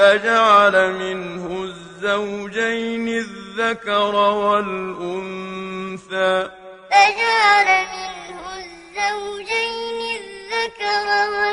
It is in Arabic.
فجعل منه الزوجين الذكر والأنثى. فجعل منه الزوجين الذكر والأنثى